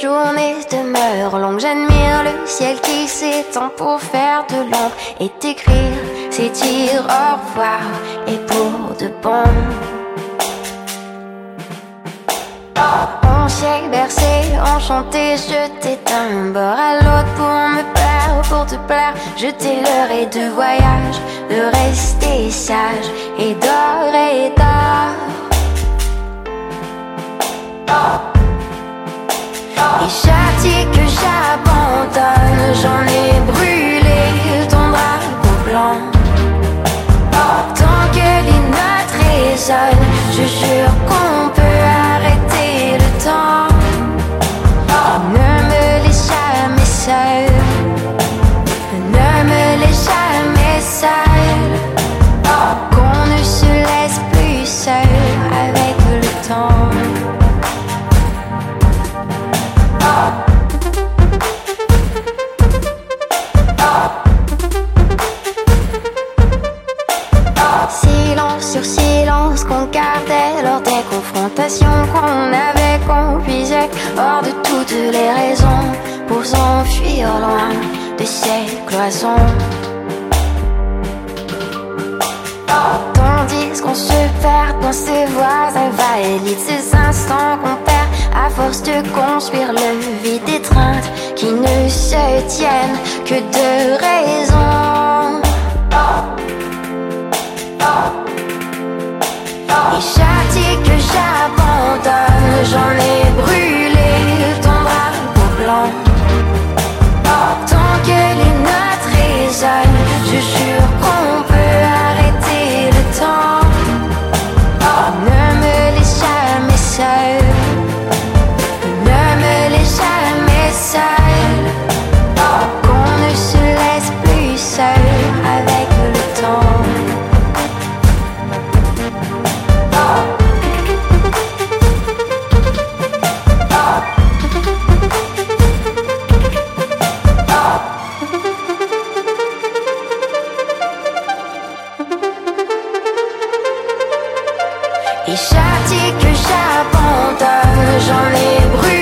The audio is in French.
journées demeurent longues? J'admire le ciel qui s'étend pour faire de l'ombre et t'écrire ces tirs au revoir et pour de bon. On s'est bercé, enchanté, je d'un bord à l'autre pour me plaire, pour te plaire. Je t'ai et de voyage, de rester sage et d'or et d'or. Chaque que j'abandonne, j'en ai brûlé ton drapeau blanc. Tant que les notes résonnent, sur silence qu'on gardait lors des confrontations qu'on avait, qu'on puisait hors de toutes les raisons pour s'enfuir loin de ces cloisons. Tandis qu'on se perd dans ces voies invalides, ces instants qu'on perd à force de construire le vide d'étreinte qui ne se tiennent que de raisons. Les châtis que j'en ai brûlé.